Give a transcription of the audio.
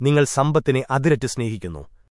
നിങ്ങൾ സമ്പത്തിനെ അതിരറ്റ് സ്നേഹിക്കുന്നു